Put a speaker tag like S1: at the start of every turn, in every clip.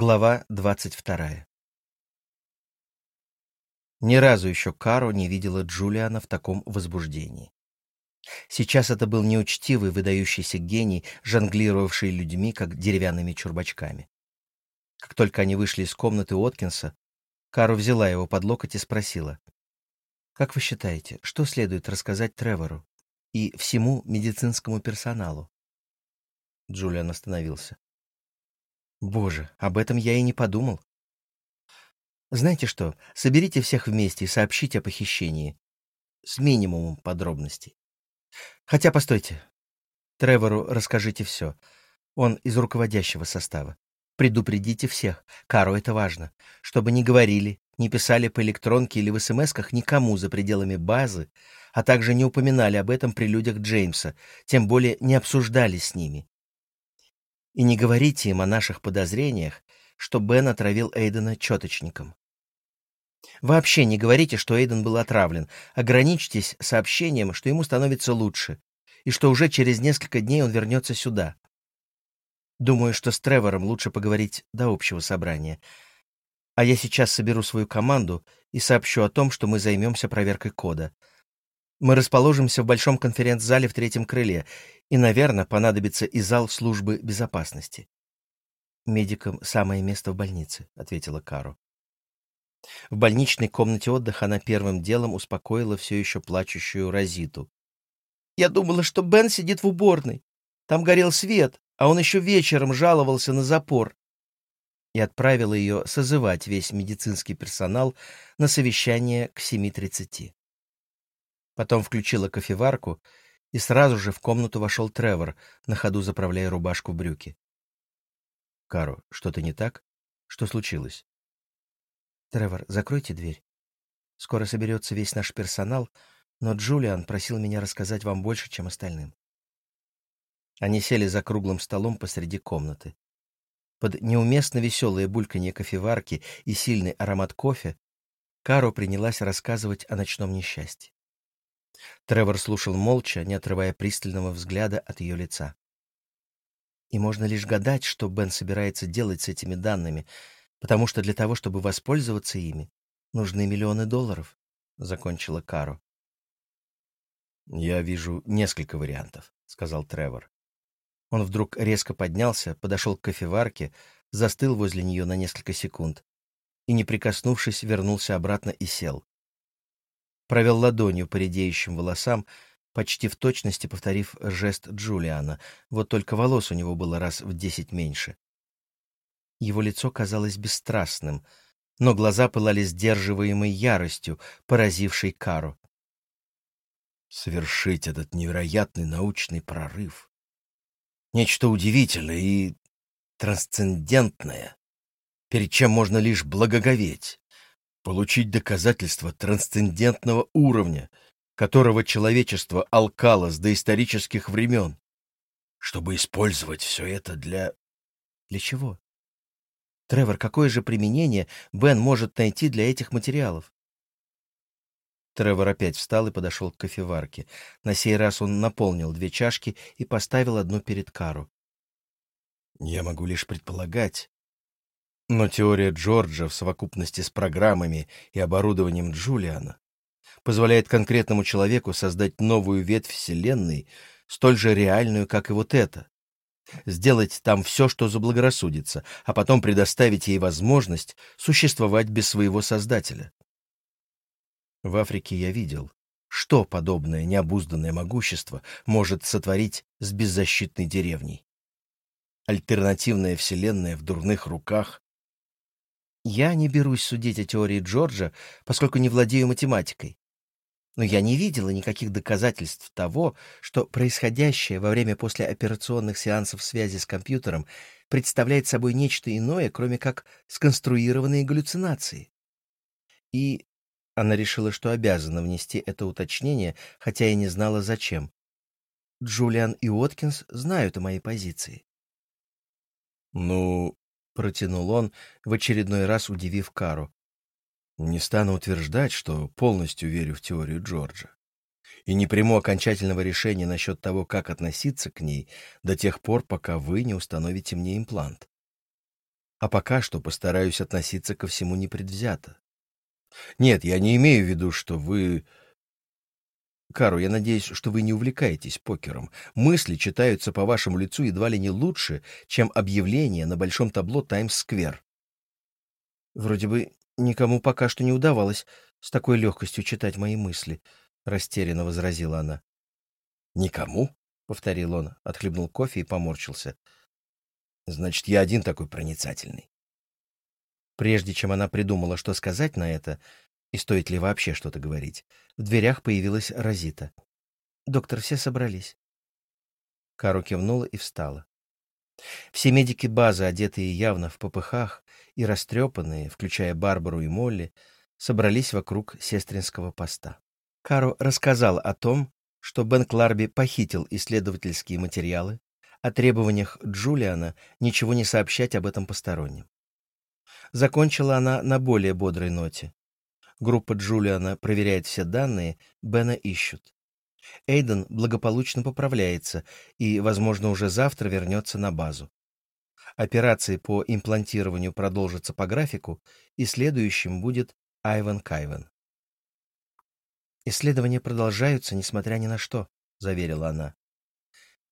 S1: Глава двадцать вторая Ни разу еще Каро не видела Джулиана в таком возбуждении. Сейчас это был неучтивый, выдающийся гений, жонглировавший людьми, как деревянными чурбачками. Как только они вышли из комнаты Откинса, Каро взяла его под локоть и спросила. «Как вы считаете, что следует рассказать Тревору и всему медицинскому персоналу?» Джулиан остановился. Боже, об этом я и не подумал. Знаете что, соберите всех вместе и сообщите о похищении. С минимумом подробностей. Хотя, постойте. Тревору расскажите все. Он из руководящего состава. Предупредите всех. Кару это важно. Чтобы не говорили, не писали по электронке или в смс-ках никому за пределами базы, а также не упоминали об этом при людях Джеймса, тем более не обсуждали с ними. И не говорите им о наших подозрениях, что Бен отравил Эйдена четочником. Вообще не говорите, что Эйден был отравлен. Ограничьтесь сообщением, что ему становится лучше, и что уже через несколько дней он вернется сюда. Думаю, что с Тревором лучше поговорить до общего собрания. А я сейчас соберу свою команду и сообщу о том, что мы займемся проверкой кода. Мы расположимся в большом конференц-зале в третьем крыле, и, наверное, понадобится и зал службы безопасности. «Медикам самое место в больнице», — ответила Кару. В больничной комнате отдыха она первым делом успокоила все еще плачущую Розиту. «Я думала, что Бен сидит в уборной. Там горел свет, а он еще вечером жаловался на запор». И отправила ее созывать весь медицинский персонал на совещание к 7.30. Потом включила кофеварку, и сразу же в комнату вошел Тревор, на ходу заправляя рубашку в брюки. «Каро, что-то не так? Что случилось?» «Тревор, закройте дверь. Скоро соберется весь наш персонал, но Джулиан просил меня рассказать вам больше, чем остальным». Они сели за круглым столом посреди комнаты. Под неуместно веселое бульканье кофеварки и сильный аромат кофе Каро принялась рассказывать о ночном несчастье. Тревор слушал молча, не отрывая пристального взгляда от ее лица. И можно лишь гадать, что Бен собирается делать с этими данными, потому что для того, чтобы воспользоваться ими, нужны миллионы долларов, — закончила Каро. «Я вижу несколько вариантов», — сказал Тревор. Он вдруг резко поднялся, подошел к кофеварке, застыл возле нее на несколько секунд и, не прикоснувшись, вернулся обратно и сел провел ладонью по редеющим волосам, почти в точности повторив жест Джулиана, вот только волос у него было раз в десять меньше. Его лицо казалось бесстрастным, но глаза пылали сдерживаемой яростью, поразившей Кару. Совершить этот невероятный научный прорыв. Нечто удивительное и трансцендентное, перед чем можно лишь благоговеть получить доказательства трансцендентного уровня, которого человечество алкало с доисторических времен, чтобы использовать все это для... Для чего? Тревор, какое же применение Бен может найти для этих материалов? Тревор опять встал и подошел к кофеварке. На сей раз он наполнил две чашки и поставил одну перед Кару. «Я могу лишь предполагать, но теория Джорджа в совокупности с программами и оборудованием Джулиана позволяет конкретному человеку создать новую ветвь Вселенной, столь же реальную, как и вот эта. Сделать там все, что заблагорассудится, а потом предоставить ей возможность существовать без своего Создателя. В Африке я видел, что подобное необузданное могущество может сотворить с беззащитной деревней. Альтернативная вселенная в дурных руках я не берусь судить о теории Джорджа, поскольку не владею математикой. Но я не видела никаких доказательств того, что происходящее во время послеоперационных сеансов связи с компьютером представляет собой нечто иное, кроме как сконструированные галлюцинации. И она решила, что обязана внести это уточнение, хотя и не знала зачем. Джулиан и Уоткинс знают о моей позиции. «Ну, протянул он, в очередной раз удивив Кару. Не стану утверждать, что полностью верю в теорию Джорджа. И не приму окончательного решения насчет того, как относиться к ней до тех пор, пока вы не установите мне имплант. А пока что постараюсь относиться ко всему непредвзято. Нет, я не имею в виду, что вы... Кару, я надеюсь, что вы не увлекаетесь покером. Мысли читаются по вашему лицу едва ли не лучше, чем объявления на большом табло Таймс-сквер. Вроде бы никому пока что не удавалось с такой легкостью читать мои мысли, — растерянно возразила она. «Никому?» — повторил он, отхлебнул кофе и поморщился. «Значит, я один такой проницательный». Прежде чем она придумала, что сказать на это, и стоит ли вообще что-то говорить, в дверях появилась Розита. «Доктор, все собрались». Кару кивнула и встала. Все медики базы, одетые явно в попыхах и растрепанные, включая Барбару и Молли, собрались вокруг сестринского поста. Кару рассказал о том, что Бен Кларби похитил исследовательские материалы, о требованиях Джулиана ничего не сообщать об этом посторонним. Закончила она на более бодрой ноте. Группа Джулиана проверяет все данные, Бена ищут. Эйден благополучно поправляется и, возможно, уже завтра вернется на базу. Операции по имплантированию продолжатся по графику, и следующим будет Айван Кайвен. «Исследования продолжаются, несмотря ни на что», — заверила она.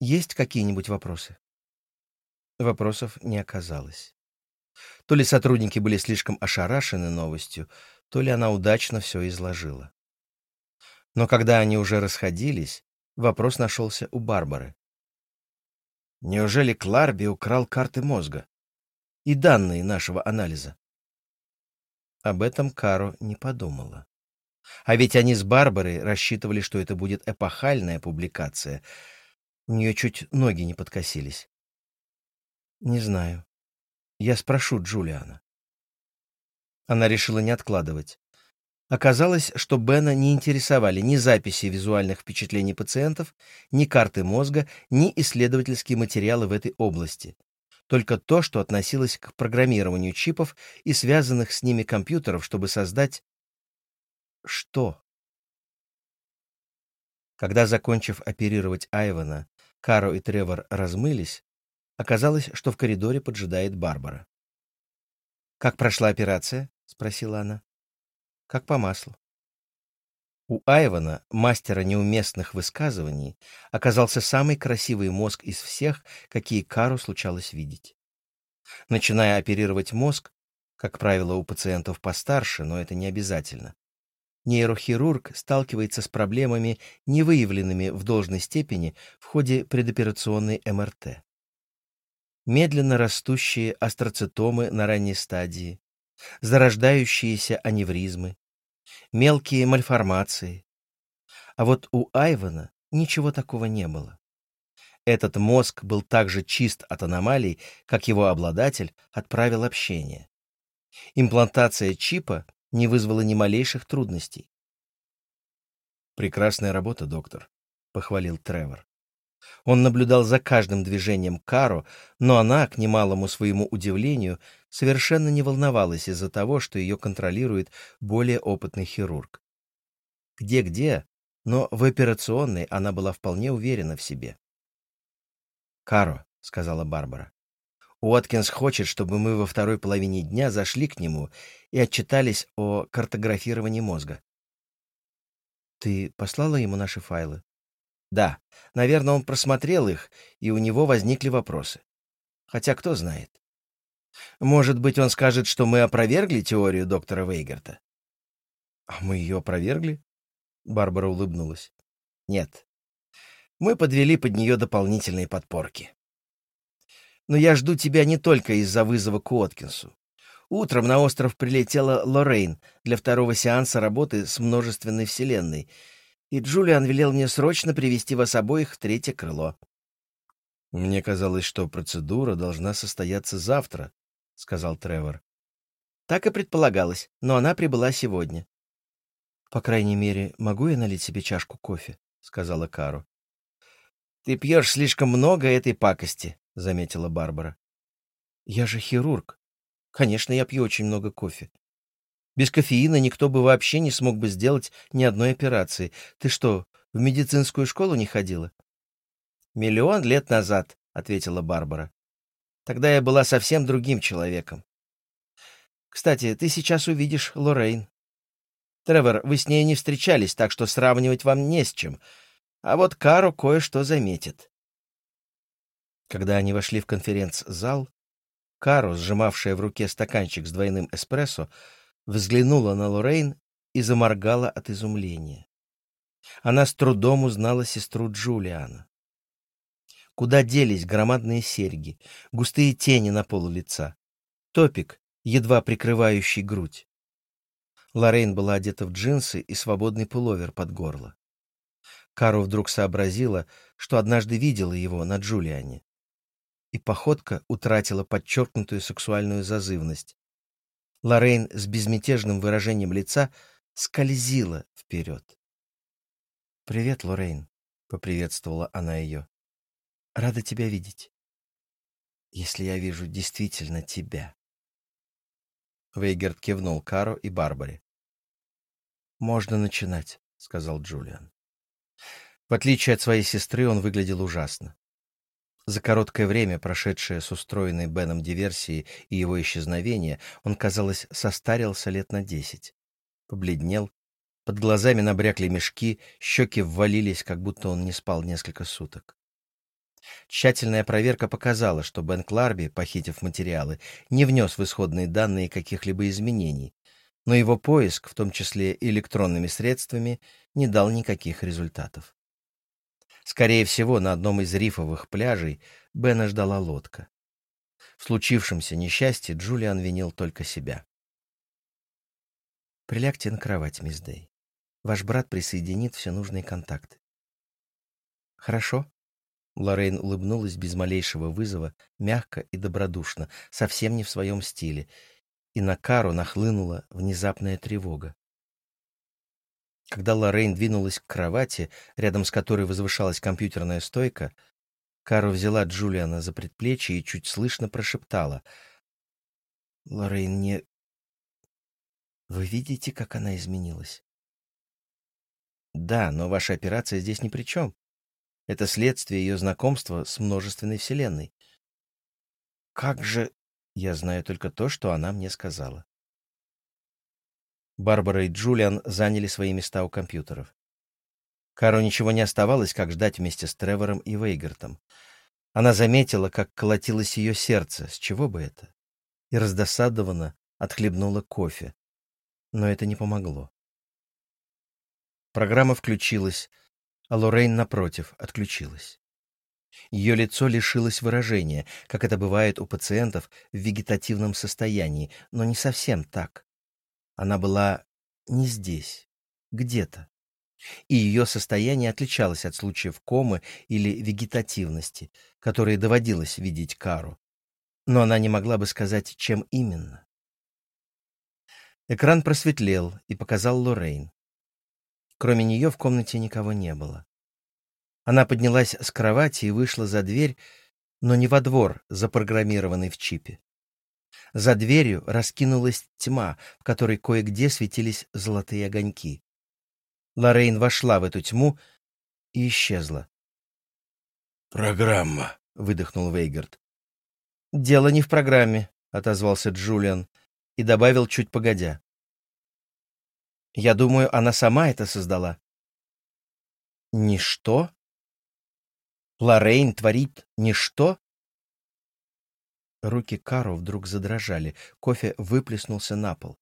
S1: «Есть какие-нибудь вопросы?» Вопросов не оказалось. То ли сотрудники были слишком ошарашены новостью, то ли она удачно все изложила. Но когда они уже расходились, вопрос нашелся у Барбары. Неужели Кларби украл карты мозга и данные нашего анализа? Об этом Каро не подумала. А ведь они с Барбарой рассчитывали, что это будет эпохальная публикация. У нее чуть ноги не подкосились. Не знаю. Я спрошу Джулиана. Она решила не откладывать. Оказалось, что Бена не интересовали ни записи визуальных впечатлений пациентов, ни карты мозга, ни исследовательские материалы в этой области. Только то, что относилось к программированию чипов и связанных с ними компьютеров, чтобы создать... Что? Когда, закончив оперировать Айвана, Каро и Тревор размылись, оказалось, что в коридоре поджидает Барбара. «Как прошла операция?» — спросила она. «Как по маслу». У Айвана, мастера неуместных высказываний, оказался самый красивый мозг из всех, какие Кару случалось видеть. Начиная оперировать мозг, как правило, у пациентов постарше, но это не обязательно, нейрохирург сталкивается с проблемами, не выявленными в должной степени в ходе предоперационной МРТ. Медленно растущие астроцитомы на ранней стадии, зарождающиеся аневризмы, мелкие мальформации. А вот у Айвана ничего такого не было. Этот мозг был так же чист от аномалий, как его обладатель от правил. Имплантация чипа не вызвала ни малейших трудностей. «Прекрасная работа, доктор», — похвалил Тревор. Он наблюдал за каждым движением Каро, но она, к немалому своему удивлению, совершенно не волновалась из-за того, что ее контролирует более опытный хирург. Где-где, но в операционной она была вполне уверена в себе. «Каро», — сказала Барбара, — «Уоткинс хочет, чтобы мы во второй половине дня зашли к нему и отчитались о картографировании мозга». «Ты послала ему наши файлы?» Да, наверное, он просмотрел их, и у него возникли вопросы. Хотя кто знает. Может быть, он скажет, что мы опровергли теорию доктора Вейгарта? А мы ее опровергли? Барбара улыбнулась. Нет. Мы подвели под нее дополнительные подпорки. Но я жду тебя не только из-за вызова к Уоткинсу. Утром на остров прилетела Лоррейн для второго сеанса работы с множественной вселенной — и Джулиан велел мне срочно привести вас обоих в третье крыло. Мне казалось, что процедура должна состояться завтра, сказал Тревор. Так и предполагалось, но она прибыла сегодня. По крайней мере, могу я налить себе чашку кофе, сказала Кару. Ты пьешь слишком много этой пакости, заметила Барбара. Я же хирург. Конечно, я пью очень много кофе. Без кофеина никто бы вообще не смог бы сделать ни одной операции. Ты что, в медицинскую школу не ходила? Миллион лет назад, ответила Барбара. Тогда я была совсем другим человеком. Кстати, ты сейчас увидишь Лоррейн. Тревор, вы с ней не встречались, так что сравнивать вам не с чем. А вот Кару кое-что заметит. Когда они вошли в конференц-зал, Кару, сжимавшая в руке стаканчик с двойным эспрессо, взглянула на Лоррейн и заморгала от изумления. Она с трудом узнала сестру Джулиана. Куда делись громадные серьги, густые тени на полу лица, топик, едва прикрывающий грудь. Лоррейн была одета в джинсы и свободный пуловер под горло. Кару вдруг сообразила, что однажды видела его на Джулиане. И походка утратила подчеркнутую сексуальную зазывность. Лоррейн с безмятежным выражением лица скользила вперед. «Привет, Лоррейн», — поприветствовала она ее. «Рада тебя видеть. Если я вижу действительно тебя». Вейгерт кивнул Каро и Барбаре. «Можно начинать», — сказал Джулиан. В отличие от своей сестры, он выглядел ужасно. За короткое время, прошедшее с устроенной Беном диверсией и его исчезновения, он, казалось, состарился лет на десять. Побледнел, под глазами набрякли мешки, щеки ввалились, как будто он не спал несколько суток. Тщательная проверка показала, что Бен Кларби, похитив материалы, не внес в исходные данные каких-либо изменений, но его поиск, в том числе электронными средствами, не дал никаких результатов. Скорее всего, на одном из рифовых пляжей Бена ждала лодка. В случившемся несчастье Джулиан винил только себя. «Прилягте на кровать, мисс Дэй. Ваш брат присоединит все нужные контакты». «Хорошо?» Лоррейн улыбнулась без малейшего вызова, мягко и добродушно, совсем не в своем стиле, и на Кару нахлынула внезапная тревога. Когда Лоррейн двинулась к кровати, рядом с которой возвышалась компьютерная стойка, Кару взяла Джулиана за предплечье и чуть слышно прошептала. «Лоррейн, не... Вы видите, как она изменилась?» «Да, но ваша операция здесь ни при чем. Это следствие ее знакомства с множественной вселенной. Как же... Я знаю только то, что она мне сказала. Барбара и Джулиан заняли свои места у компьютеров. Кару ничего не оставалось, как ждать вместе с Тревором и Вейгертом. Она заметила, как колотилось ее сердце, с чего бы это, и раздосадованно отхлебнула кофе. Но это не помогло. Программа включилась, а Лоррейн, напротив, отключилась. Ее лицо лишилось выражения, как это бывает у пациентов в вегетативном состоянии, но не совсем так. Она была не здесь, где-то. И ее состояние отличалось от случаев комы или вегетативности, которые доводилось видеть Кару. Но она не могла бы сказать, чем именно. Экран просветлел и показал Лоррейн. Кроме нее в комнате никого не было. Она поднялась с кровати и вышла за дверь, но не во двор, запрограммированный в чипе. За дверью раскинулась тьма, в которой кое-где светились золотые огоньки. Лоррейн вошла в эту тьму и исчезла.
S2: «Программа», — выдохнул Вейгард.
S1: «Дело не в программе», — отозвался Джулиан и добавил чуть погодя. «Я думаю, она сама это создала». «Ничто?» Лоррейн творит ничто? Руки Каро вдруг задрожали, кофе выплеснулся на пол.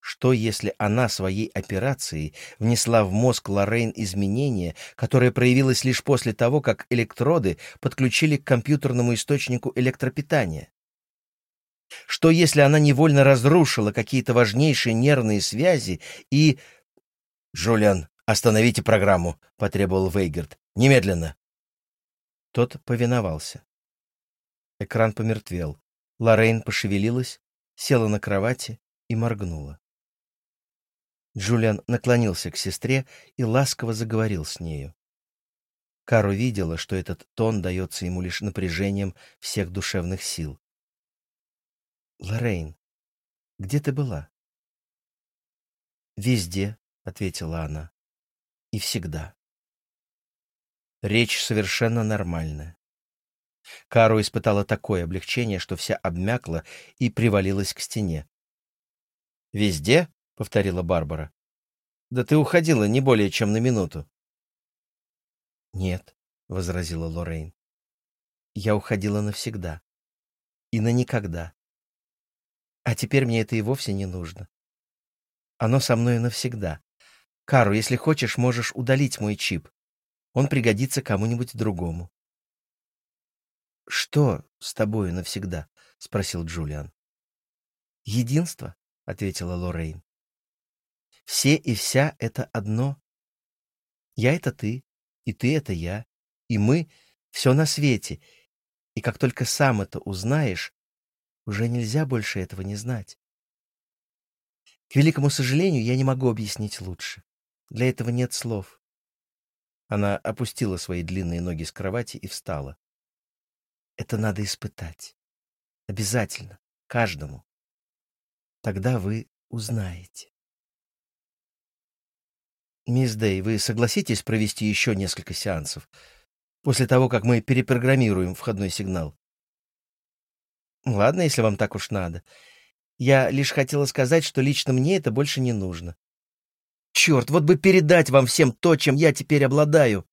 S1: Что, если она своей операцией внесла в мозг Лоррейн изменение, которое проявилось лишь после того, как электроды подключили к компьютерному источнику электропитания? Что, если она невольно разрушила какие-то важнейшие нервные связи и... «Джулиан, остановите программу», — потребовал Вейгерт. «Немедленно». Тот повиновался. Экран помертвел. Лоррейн пошевелилась, села на кровати и моргнула. Джулиан наклонился к сестре и ласково заговорил с нею. Кару видела, что этот тон дается ему лишь напряжением всех душевных сил. «Лоррейн, где ты была?» «Везде», — ответила она. «И всегда». Речь совершенно нормальная. Кару испытала такое облегчение, что вся обмякла и привалилась к стене. «Везде?» — повторила Барбара. «Да ты уходила не более чем на минуту». «Нет», — возразила Лоррейн. «Я уходила навсегда. И на никогда. А теперь мне это и вовсе не нужно. Оно со мной навсегда. Кару, если хочешь, можешь удалить мой чип. Он пригодится кому-нибудь другому. «Что с тобою навсегда?» — спросил Джулиан. «Единство», — ответила Лоррейн. «Все и вся — это одно. Я — это ты, и ты — это я, и мы — все на свете. И как только сам это узнаешь, уже нельзя больше этого не знать. К великому сожалению, я не могу объяснить лучше. Для этого нет слов. Она опустила свои длинные ноги с кровати и встала. Это надо испытать. Обязательно. Каждому. Тогда вы узнаете. Мисс Дэй, вы согласитесь провести еще несколько сеансов? После того, как мы перепрограммируем входной сигнал. Ладно, если вам так уж надо. Я лишь хотела сказать, что лично мне это больше не нужно. Черт, вот бы передать вам всем то, чем я теперь обладаю.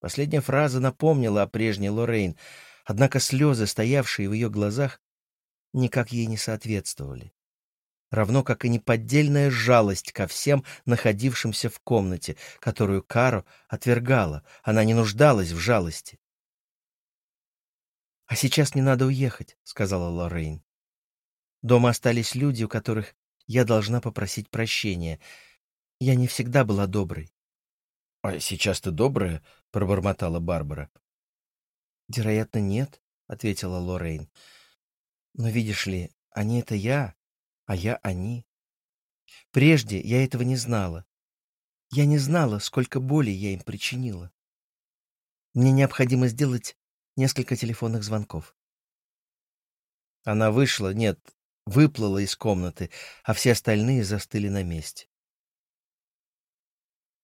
S1: Последняя фраза напомнила о прежней Лоррейн, однако слезы, стоявшие в ее глазах, никак ей не соответствовали. Равно как и неподдельная жалость ко всем находившимся в комнате, которую Каро отвергала, она не нуждалась в жалости. «А сейчас не надо уехать», — сказала Лоррейн. «Дома остались люди, у которых я должна попросить прощения. Я не всегда была доброй.
S2: — А сейчас ты добрая? — пробормотала Барбара.
S1: — Вероятно, нет, — ответила Лоррейн. — Но видишь ли, они — это я, а я — они. Прежде я этого не знала. Я не знала, сколько боли я им причинила. Мне необходимо сделать несколько телефонных звонков. Она вышла, нет, выплыла из комнаты, а все остальные застыли на месте.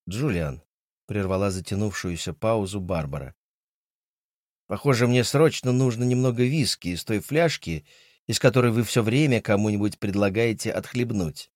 S2: «Джулиан», прервала затянувшуюся паузу Барбара. Похоже, мне срочно нужно немного виски из той фляжки, из которой вы все время кому-нибудь предлагаете отхлебнуть.